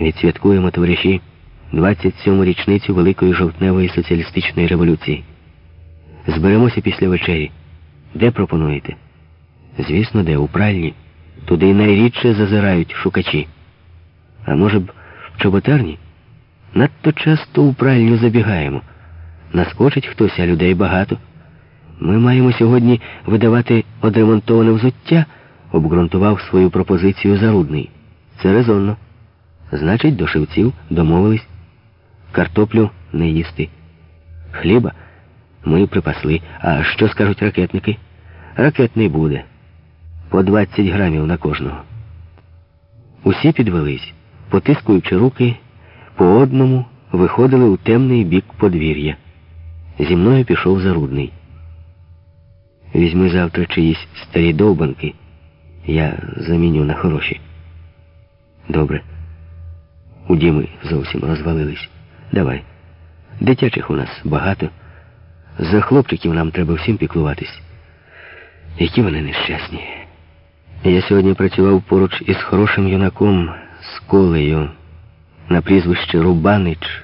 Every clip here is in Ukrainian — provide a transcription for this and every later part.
Відсвяткуємо, товариші, 27-му річницю Великої жовтневої соціалістичної революції. Зберемося після вечері. Де пропонуєте? Звісно, де, у пральні. Туди найрідше зазирають шукачі. А може б, в чоботарні? Надто часто у пральню забігаємо. Наскочить хтось, а людей багато. Ми маємо сьогодні видавати одремонтоване взуття, обґрунтував свою пропозицію Зарудний. Це резонно. Значить, до шивців домовились. Картоплю не їсти. Хліба ми припасли. А що скажуть ракетники? Ракетний буде. По 20 грамів на кожного. Усі підвелись, потискуючи руки, по одному виходили у темний бік подвір'я. Зі мною пішов Зарудний. Візьми завтра чиїсь старі довбанки. Я заміню на хороші. Добре. У Діми зовсім розвалились. Давай. Дитячих у нас багато. За хлопчиків нам треба всім піклуватись. Які вони нещасні. Я сьогодні працював поруч із хорошим юнаком з колею на прізвище Рубанич.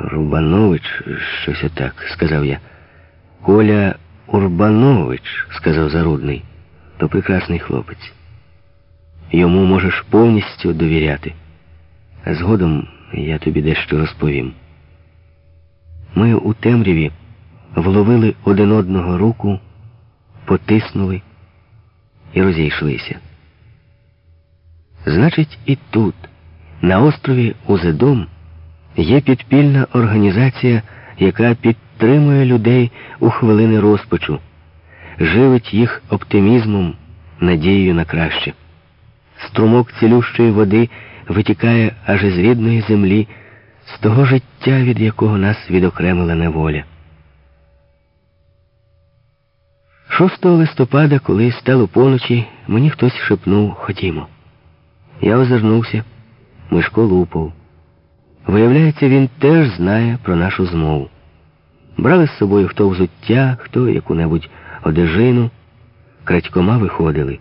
Рубанович, щось отак, сказав я. Коля Урбанович, сказав Зарудний, то прекрасний хлопець. Йому можеш повністю довіряти. Згодом я тобі дещо розповім. Ми у темряві вловили один одного руку, потиснули і розійшлися. Значить, і тут, на острові Узедом, є підпільна організація, яка підтримує людей у хвилини розпачу, живить їх оптимізмом, надією на краще. Струмок цілющої води витікає аж із рідної землі, з того життя, від якого нас відокремила неволя. 6 листопада, коли стало поночі, мені хтось шепнув Ходімо. Я озирнувся, Мишко лупав. Виявляється, він теж знає про нашу змову. Брали з собою хто взуття, хто яку-небудь одежину, крадькома виходили.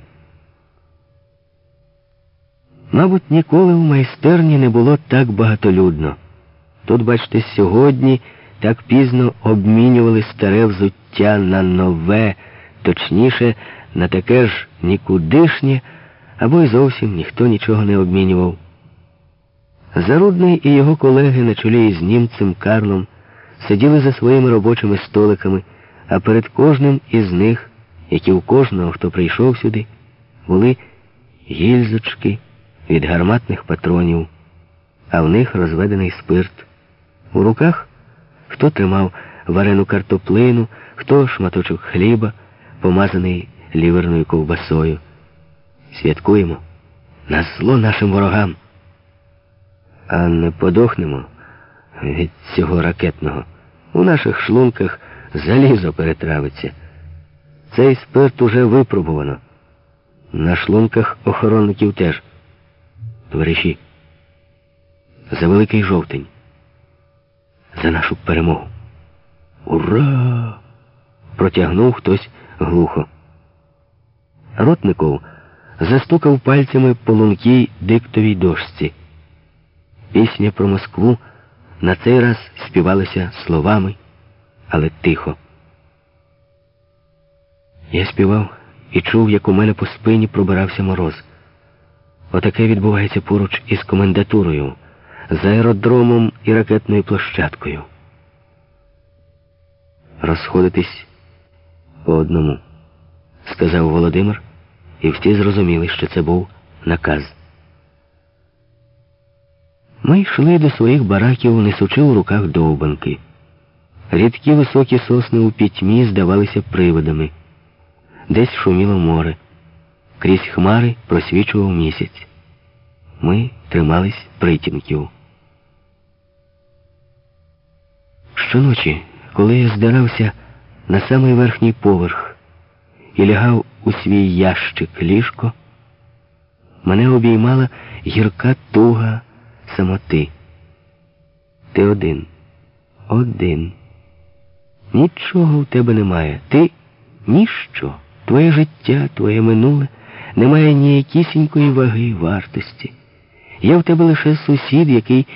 Мабуть, ніколи в майстерні не було так багатолюдно. Тут, бачите, сьогодні так пізно обмінювали старе взуття на нове, точніше, на таке ж нікудишнє, або й зовсім ніхто нічого не обмінював. Зарудний і його колеги на чолі із німцем Карлом сиділи за своїми робочими столиками, а перед кожним із них, як і у кожного, хто прийшов сюди, були гільзочки від гарматних патронів, а в них розведений спирт. У руках хто тримав варену картоплину, хто шматочок хліба, помазаний ліверною ковбасою. Святкуємо на зло нашим ворогам. А не подохнемо від цього ракетного. У наших шлунках залізо перетравиться. Цей спирт уже випробувано. На шлунках охоронників теж. Товариші, за великий жовтень, за нашу перемогу. Ура! протягнув хтось глухо. Ротников застукав пальцями по лункій диктовій дошці. Пісня про Москву на цей раз співалася словами, але тихо. Я співав і чув, як у мене по спині пробирався мороз. Отаке відбувається поруч із комендатурою, з аеродромом і ракетною площадкою. Розходитись по одному, сказав Володимир, і всі зрозуміли, що це був наказ. Ми йшли до своїх бараків, несучи у руках довбанки. Рідкі високі сосни у пітьмі здавалися приводами. Десь шуміло море. Крізь хмари просвічував місяць. Ми тримались притінків. Щоночі, коли я здирався на самий верхній поверх і лягав у свій ящик ліжко, мене обіймала гірка туга самоти. Ти один, один. Нічого в тебе немає. Ти ніщо. Твоє життя, твоє минуле не має ніякісінької ваги вартості. Я в тебе лише сусід, який